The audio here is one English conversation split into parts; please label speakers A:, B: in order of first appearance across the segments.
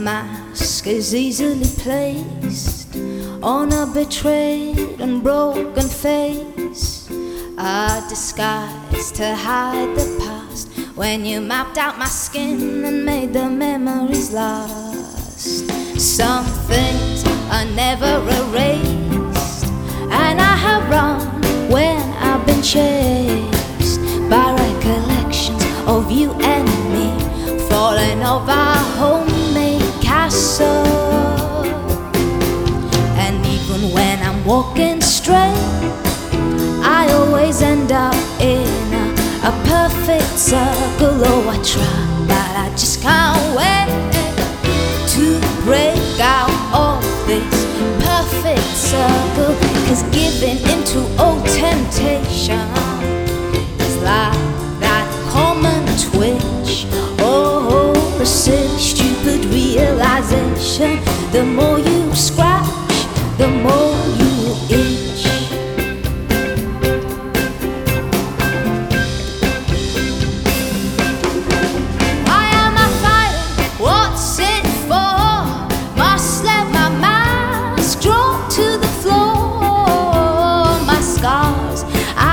A: mask is easily placed on a betrayed and broken face. A disguise to hide the past when you mapped out my skin and made the memories last. Some things are never erased, and I have run when I've been chased by recollections of you and me falling off always end up in a, a perfect circle. Oh, I try, but I just can't wait to break out of this perfect circle. Cause giving into old temptation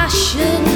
A: 我。